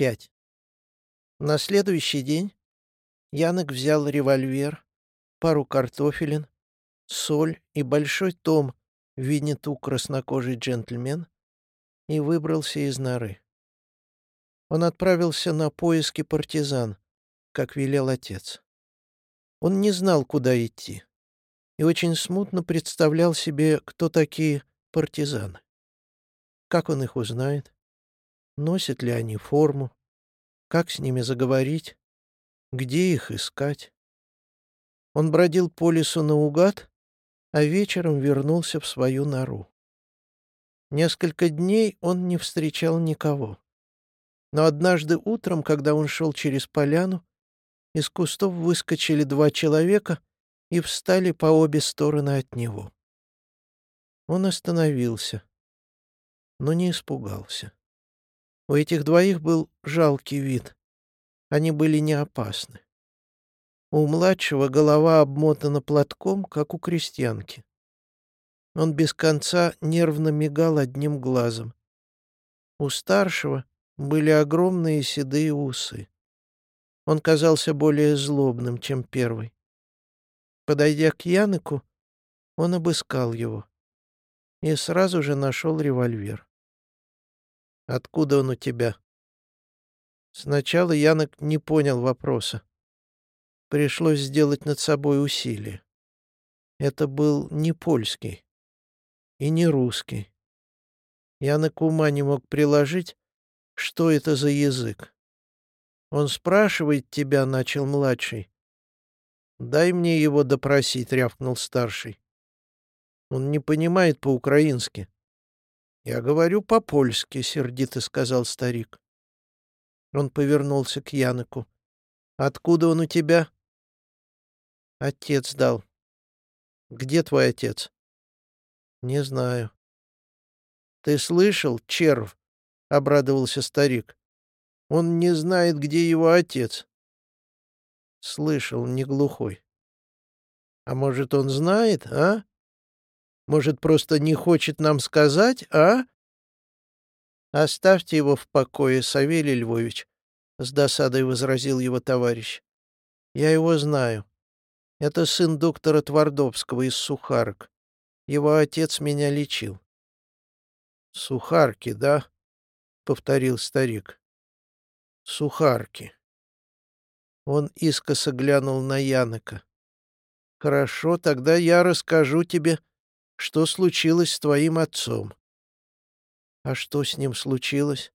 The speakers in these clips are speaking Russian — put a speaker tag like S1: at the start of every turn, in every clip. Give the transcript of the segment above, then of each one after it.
S1: 5. На следующий день Янок взял револьвер, пару картофелин, соль и большой том Винниту краснокожий джентльмен и выбрался из норы. Он отправился на поиски партизан, как велел отец. Он не знал, куда идти, и очень смутно представлял себе, кто такие партизаны. Как он их узнает? Носят ли они форму? Как с ними заговорить? Где их искать? Он бродил по лесу наугад, а вечером вернулся в свою нору. Несколько дней он не встречал никого. Но однажды утром, когда он шел через поляну, из кустов выскочили два человека и встали по обе стороны от него. Он остановился, но не испугался. У этих двоих был жалкий вид. Они были не опасны. У младшего голова обмотана платком, как у крестьянки. Он без конца нервно мигал одним глазом. У старшего были огромные седые усы. Он казался более злобным, чем первый. Подойдя к Яныку, он обыскал его и сразу же нашел револьвер. Откуда он у тебя?» Сначала Янок не понял вопроса. Пришлось сделать над собой усилие. Это был не польский и не русский. Янок ума не мог приложить, что это за язык. «Он спрашивает тебя», — начал младший. «Дай мне его допросить», — рявкнул старший. «Он не понимает по-украински». «Я говорю по-польски», — сердито сказал старик. Он повернулся к Яныку. «Откуда он у тебя?» «Отец дал». «Где твой отец?» «Не знаю». «Ты слышал, червь?» — обрадовался старик. «Он не знает, где его отец». «Слышал, не глухой». «А может, он знает, а?» Может, просто не хочет нам сказать, а? Оставьте его в покое, Савелий Львович, — с досадой возразил его товарищ. Я его знаю. Это сын доктора Твардовского из Сухарок. Его отец меня лечил. Сухарки, да? — повторил старик. Сухарки. Он искоса глянул на Янока. «Хорошо, тогда я расскажу тебе, что случилось с твоим отцом. А что с ним случилось?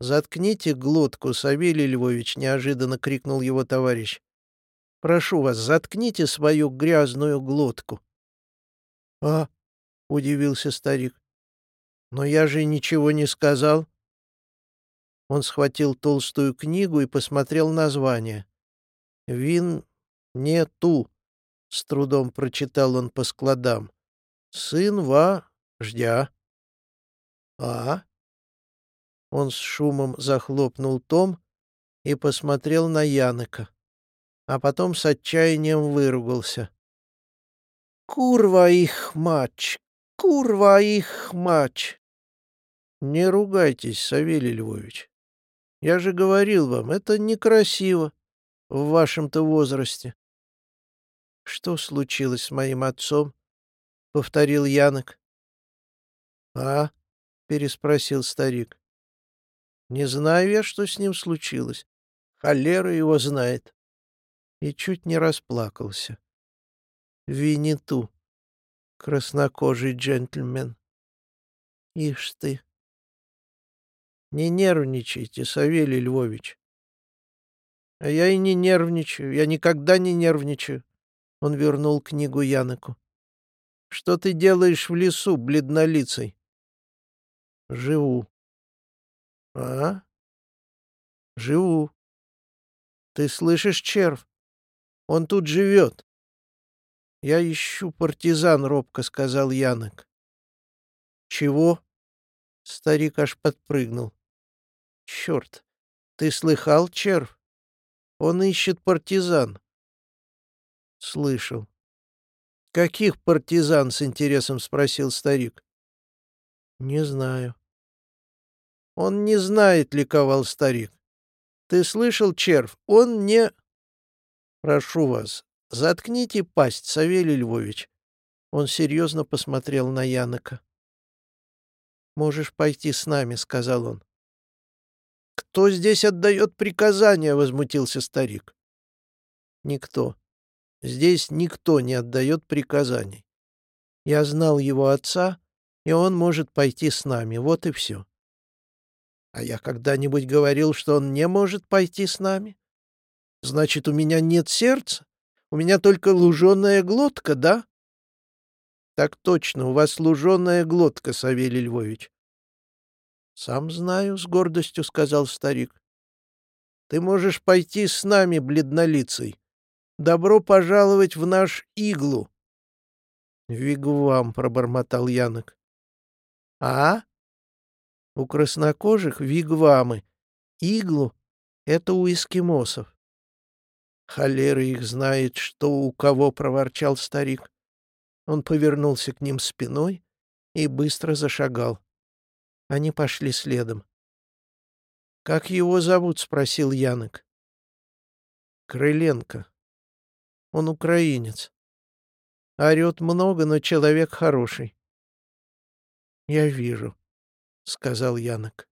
S1: Заткните глотку, Савелий Львович, неожиданно крикнул его товарищ. Прошу вас, заткните свою грязную глотку. А, удивился старик. Но я же ничего не сказал. Он схватил толстую книгу и посмотрел название. «Вин не ту», с трудом прочитал он по складам. Сын ва ждя. А? Он с шумом захлопнул том и посмотрел на Янока, а потом с отчаянием выругался. «Курва их мач! Курва их мач!» «Не ругайтесь, Савелий Львович. Я же говорил вам, это некрасиво в вашем-то возрасте. «Что случилось с моим отцом?» — повторил Янок. «А?» — переспросил старик. «Не знаю я, что с ним случилось. Холера его знает». И чуть не расплакался. Виниту, краснокожий джентльмен. Ишь ты. Не нервничайте, Савелий Львович. А я и не нервничаю, я никогда не нервничаю. Он вернул книгу Яноку. «Что ты делаешь в лесу, бледнолицей?» «Живу». «А?» «Живу». «Ты слышишь, червь? Он тут живет». «Я ищу партизан», — робко сказал Янок. «Чего?» — старик аж подпрыгнул. «Черт, ты слыхал, червь? Он ищет партизан. Слышал. Каких партизан с интересом спросил старик. Не знаю. Он не знает, — ликовал старик. Ты слышал, червь, он не... Прошу вас, заткните пасть, Савелий Львович. Он серьезно посмотрел на Янока. «Можешь пойти с нами», — сказал он. «Кто здесь отдает приказания?» — возмутился старик. «Никто. Здесь никто не отдает приказаний. Я знал его отца, и он может пойти с нами. Вот и все». «А я когда-нибудь говорил, что он не может пойти с нами? Значит, у меня нет сердца? У меня только луженая глотка, да?» «Так точно, у вас луженая глотка, Савелий Львович. — Сам знаю, — с гордостью сказал старик. — Ты можешь пойти с нами, бледнолицей. Добро пожаловать в наш иглу. — Вигвам, — пробормотал Янок. — А? У краснокожих вигвамы. Иглу — это у эскимосов. — Холера их знает, что у кого, — проворчал старик. Он повернулся к ним спиной и быстро зашагал. Они пошли следом. «Как его зовут?» — спросил Янок. «Крыленко. Он украинец. Орет много, но человек хороший». «Я вижу», — сказал Янок.